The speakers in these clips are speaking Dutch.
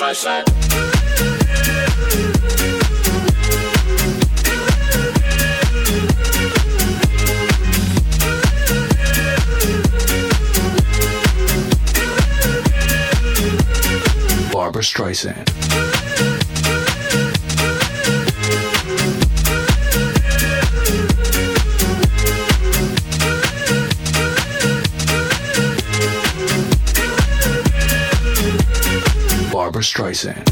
right. Barbara Streisand. Streisand.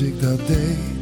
als ik dat deed.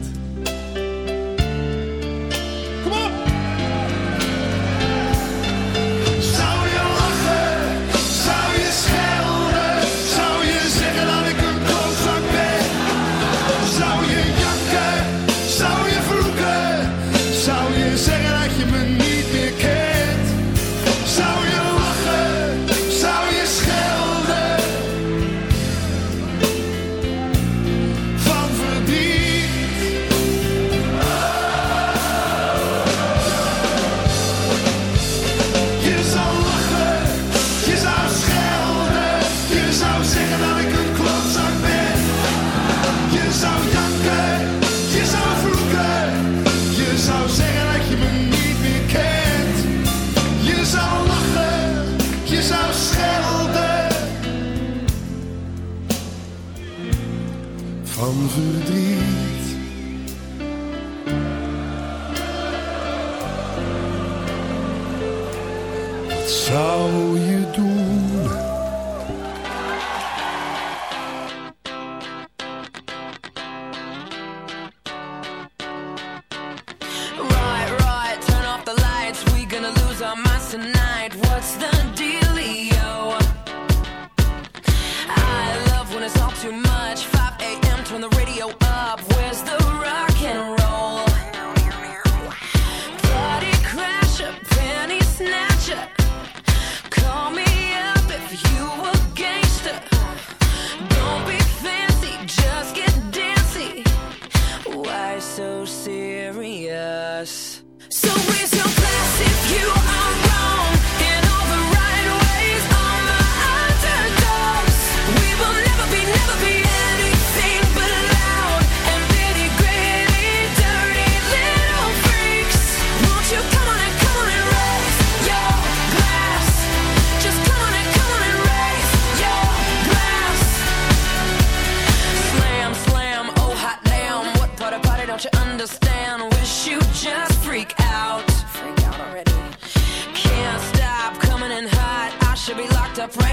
what's the dealio?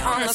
on the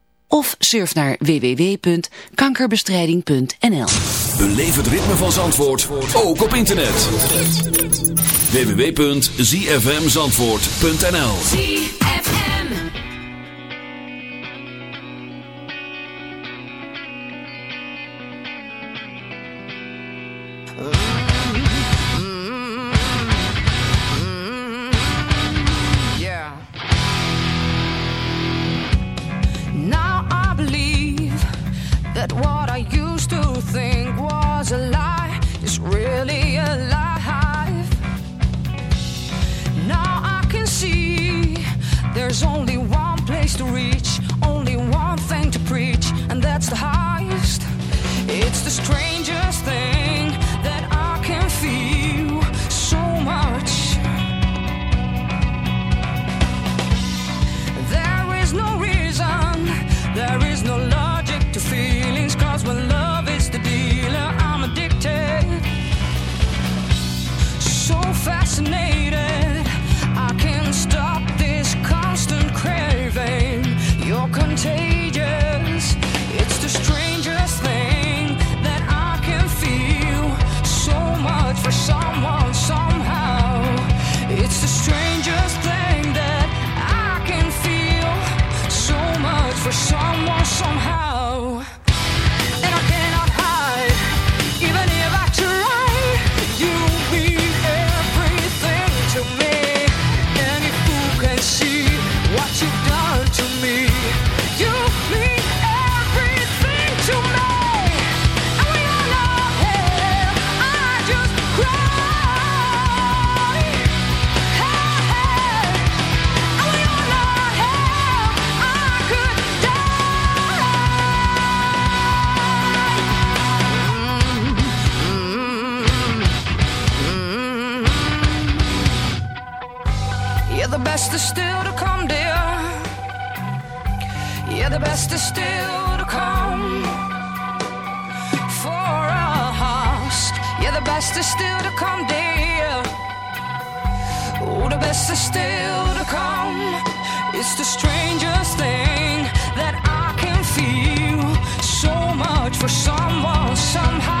of surf naar www.kankerbestrijding.nl. Beleef het ritme van Zandvoort, ook op internet. www.zfmzandvoort.nl the best is still to come, dear. Yeah, the best is still to come for us. Yeah, the best is still to come, dear. Oh, the best is still to come. It's the strangest thing that I can feel. So much for someone, somehow.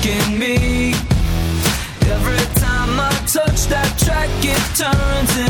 tricking me. Every time I touch that track, it turns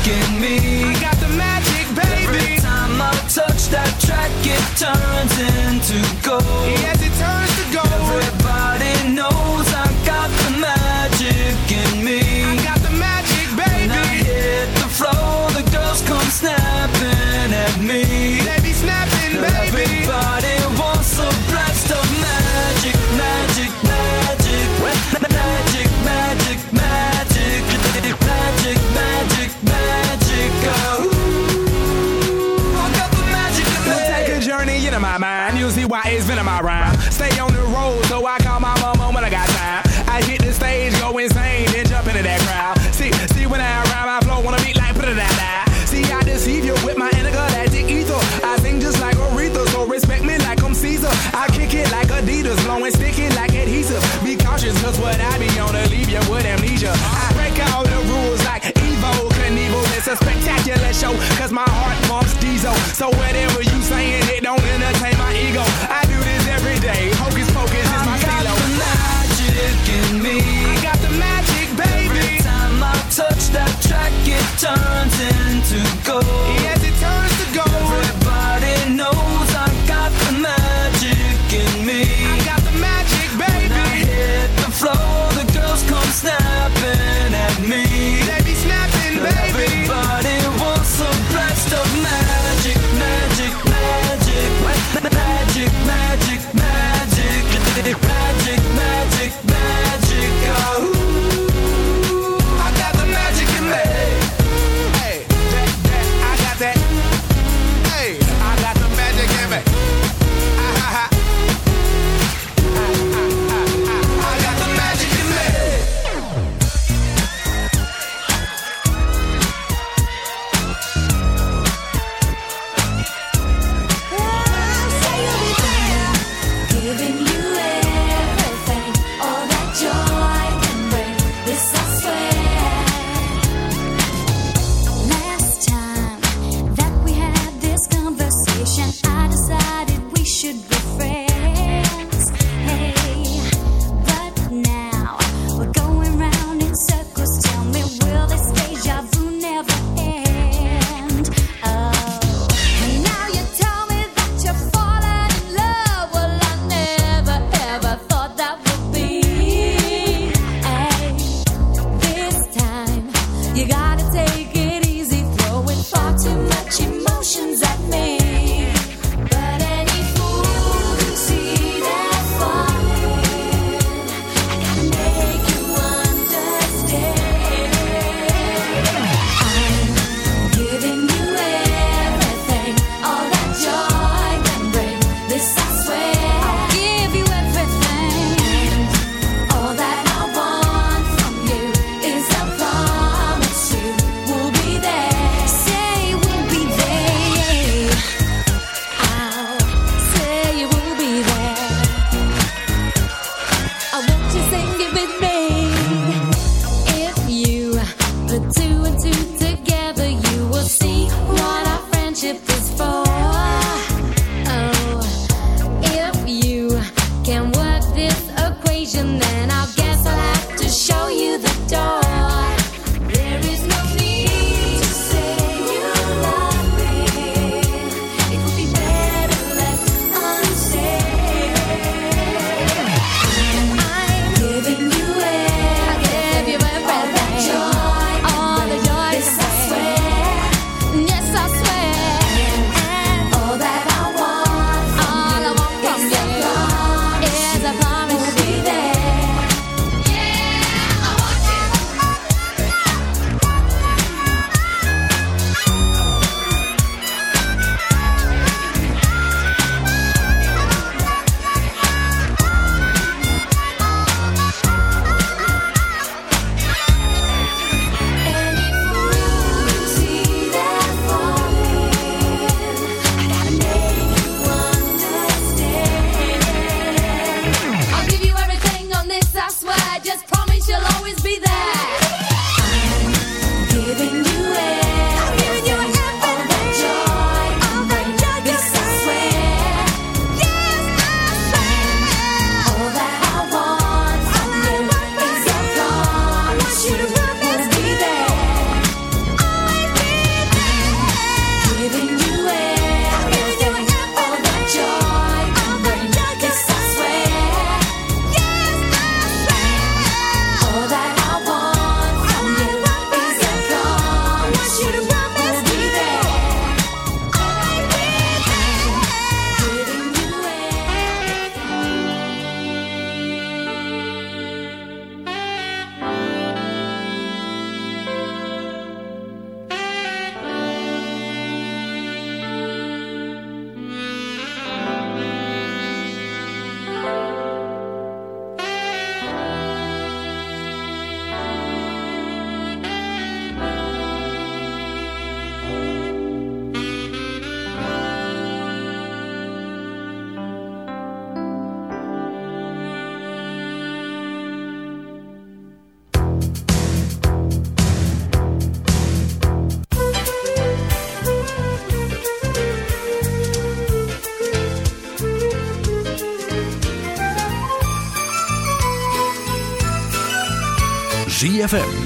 back in me. I got the magic, baby. Every time I touch that track, it turns into gold. Yes, it turns to gold. Every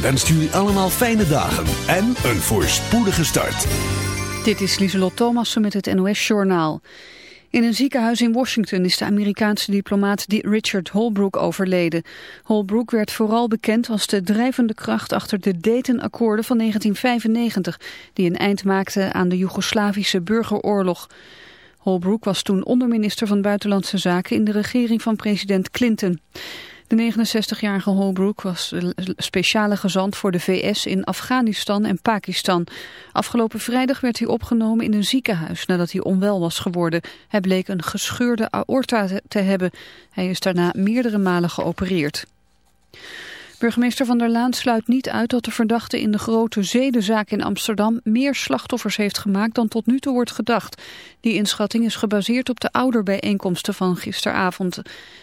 wenst jullie allemaal fijne dagen en een voorspoedige start. Dit is Lieselot Thomassen met het NOS-journaal. In een ziekenhuis in Washington is de Amerikaanse diplomaat Richard Holbrooke overleden. Holbrooke werd vooral bekend als de drijvende kracht achter de Dayton-akkoorden van 1995... die een eind maakten aan de Joegoslavische burgeroorlog. Holbrooke was toen onderminister van Buitenlandse Zaken in de regering van president Clinton. De 69-jarige Holbrooke was speciale gezant voor de VS in Afghanistan en Pakistan. Afgelopen vrijdag werd hij opgenomen in een ziekenhuis nadat hij onwel was geworden. Hij bleek een gescheurde aorta te hebben. Hij is daarna meerdere malen geopereerd. Burgemeester Van der Laan sluit niet uit dat de verdachte in de grote zedenzaak in Amsterdam meer slachtoffers heeft gemaakt dan tot nu toe wordt gedacht. Die inschatting is gebaseerd op de ouderbijeenkomsten van gisteravond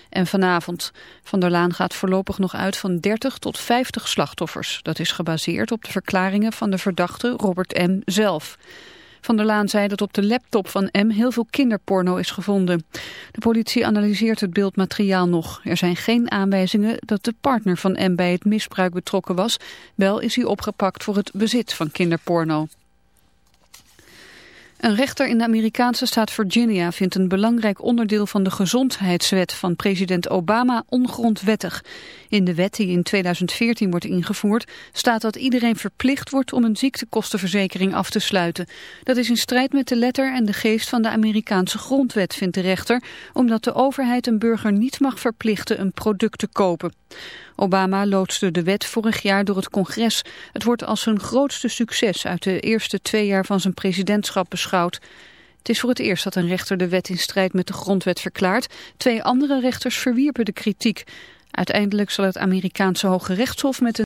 en vanavond. Van der Laan gaat voorlopig nog uit van 30 tot 50 slachtoffers. Dat is gebaseerd op de verklaringen van de verdachte Robert M. zelf. Van der Laan zei dat op de laptop van M heel veel kinderporno is gevonden. De politie analyseert het beeldmateriaal nog. Er zijn geen aanwijzingen dat de partner van M bij het misbruik betrokken was. Wel is hij opgepakt voor het bezit van kinderporno. Een rechter in de Amerikaanse staat Virginia vindt een belangrijk onderdeel van de gezondheidswet van president Obama ongrondwettig. In de wet die in 2014 wordt ingevoerd staat dat iedereen verplicht wordt om een ziektekostenverzekering af te sluiten. Dat is in strijd met de letter en de geest van de Amerikaanse grondwet, vindt de rechter, omdat de overheid een burger niet mag verplichten een product te kopen. Obama loodste de wet vorig jaar door het congres. Het wordt als zijn grootste succes uit de eerste twee jaar van zijn presidentschap beschouwd. Het is voor het eerst dat een rechter de wet in strijd met de grondwet verklaart. Twee andere rechters verwierpen de kritiek. Uiteindelijk zal het Amerikaanse Hoge Rechtshof met een